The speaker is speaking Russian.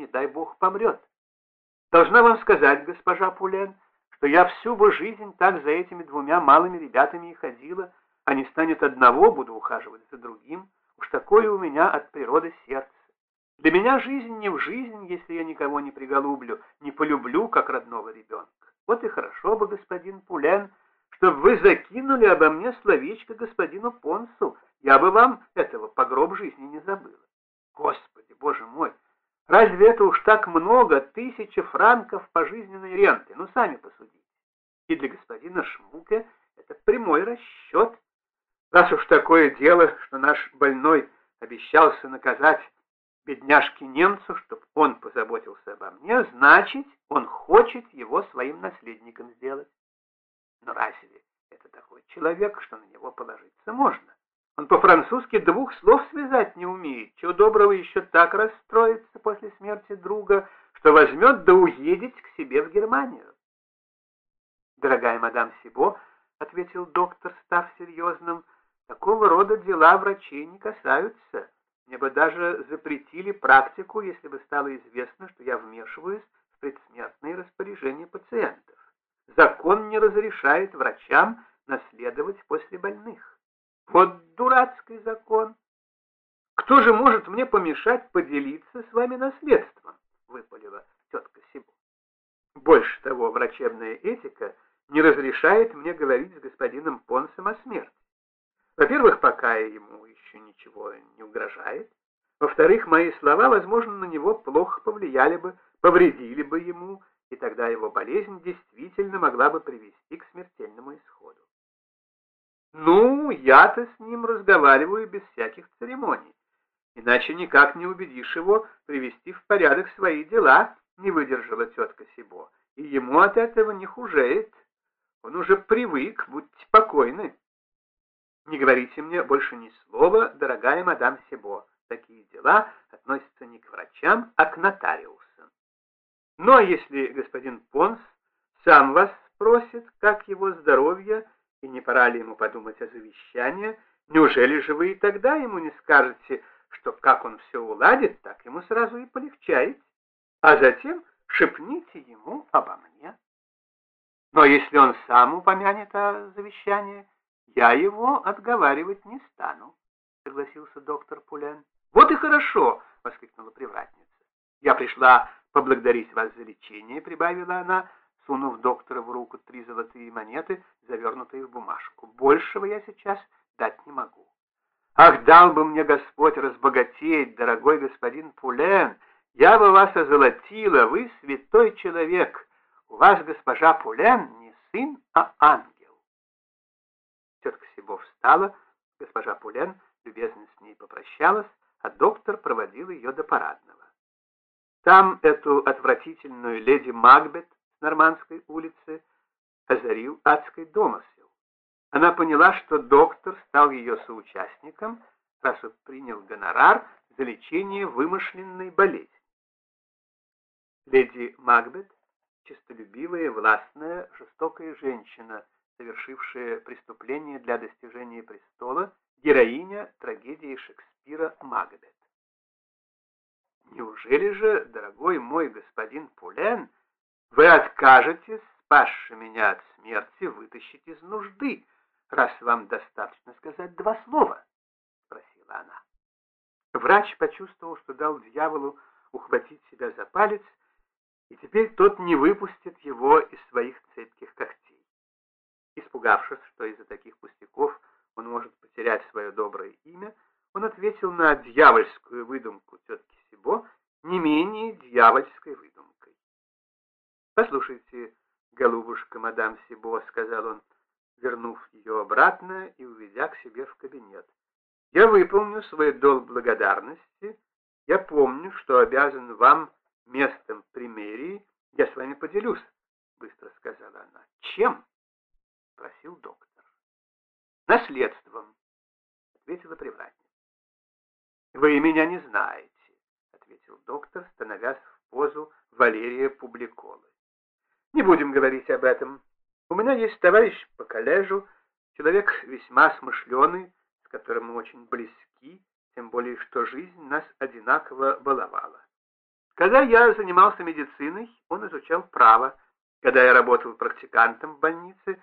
не дай бог, помрет. Должна вам сказать, госпожа Пулен, что я всю бы жизнь так за этими двумя малыми ребятами и ходила, а не станет одного, буду ухаживать за другим. Уж такое у меня от природы сердце. Для меня жизнь не в жизнь, если я никого не приголублю, не полюблю, как родного ребенка. Вот и хорошо бы, господин Пулен, чтобы вы закинули обо мне словечко господину Понсу. Я бы вам этого по гроб жизни не забыла. Господи, боже мой, разве это уж так много, тысяча франков пожизненной ренты? Ну, сами посудите. И для господина Шмуке это прямой расчет. Раз уж такое дело, что наш больной обещался наказать бедняжке немцу, чтобы он позаботился обо мне, значит, он хочет его своим наследником сделать. Но разве это такой человек, что на него положиться можно? Он по-французски двух слов связать не умеет. Чего доброго еще так расстроится после смерти друга, что возьмет да уедет к себе в Германию. «Дорогая мадам Сибо», — ответил доктор, став серьезным, — «такого рода дела врачей не касаются». Мне бы даже запретили практику, если бы стало известно, что я вмешиваюсь в предсмертные распоряжения пациентов. Закон не разрешает врачам наследовать после больных. Вот дурацкий закон. Кто же может мне помешать поделиться с вами наследством? Выпалила тетка Сибу. Больше того, врачебная этика не разрешает мне говорить с господином Понсом о смерти. Во-первых, пока ему еще ничего не угрожает. Во-вторых, мои слова, возможно, на него плохо повлияли бы, повредили бы ему, и тогда его болезнь действительно могла бы привести к смертельному исходу. Ну, я-то с ним разговариваю без всяких церемоний. Иначе никак не убедишь его привести в порядок свои дела, не выдержала тетка Сибо. И ему от этого не хужеет. Он уже привык, будьте покойны. Не говорите мне больше ни слова, дорогая мадам Себо. Такие дела относятся не к врачам, а к нотариусам. Ну а если господин Понс сам вас спросит, как его здоровье, и не пора ли ему подумать о завещании, неужели же вы и тогда ему не скажете, что как он все уладит, так ему сразу и полегчает, а затем шепните ему обо мне. Но если он сам упомянет о завещании, «Я его отговаривать не стану», — согласился доктор Пулен. «Вот и хорошо!» — воскликнула привратница. «Я пришла поблагодарить вас за лечение», — прибавила она, сунув доктора в руку три золотые монеты, завернутые в бумажку. «Большего я сейчас дать не могу». «Ах, дал бы мне Господь разбогатеть, дорогой господин Пулен! Я бы вас озолотила, вы святой человек! У вас, госпожа Пулен, не сын, а ангел!» Тетка Сибо встала, госпожа Пулен любезно с ней попрощалась, а доктор проводил ее до парадного. Там эту отвратительную леди Макбет с Нормандской улицы озарил адский домысел. Она поняла, что доктор стал ее соучастником, раз он принял гонорар за лечение вымышленной болезни. Леди Макбет, честолюбивая, властная, жестокая женщина – совершившая преступление для достижения престола, героиня трагедии Шекспира Магбет. Неужели же, дорогой мой господин Пулен, вы откажетесь, спасши меня от смерти, вытащить из нужды, раз вам достаточно сказать два слова? Спросила она. Врач почувствовал, что дал дьяволу ухватить себя за палец, и теперь тот не выпустит его из своих цепких когтей. Испугавшись, что из-за таких пустяков он может потерять свое доброе имя, он ответил на дьявольскую выдумку тетки Сибо не менее дьявольской выдумкой. «Послушайте, голубушка, мадам Сибо», — сказал он, вернув ее обратно и уведя к себе в кабинет. «Я выполню свой долг благодарности. Я помню, что обязан вам местом примерии. Я с вами поделюсь», — быстро сказала она. «Чем?» спросил доктор. Наследством, ответила привратница. Вы меня не знаете, ответил доктор, становясь в позу Валерия Публиколы. Не будем говорить об этом. У меня есть товарищ по коллежу, человек весьма смышленый, с которым мы очень близки, тем более что жизнь нас одинаково баловала. Когда я занимался медициной, он изучал право. Когда я работал практикантом в больнице,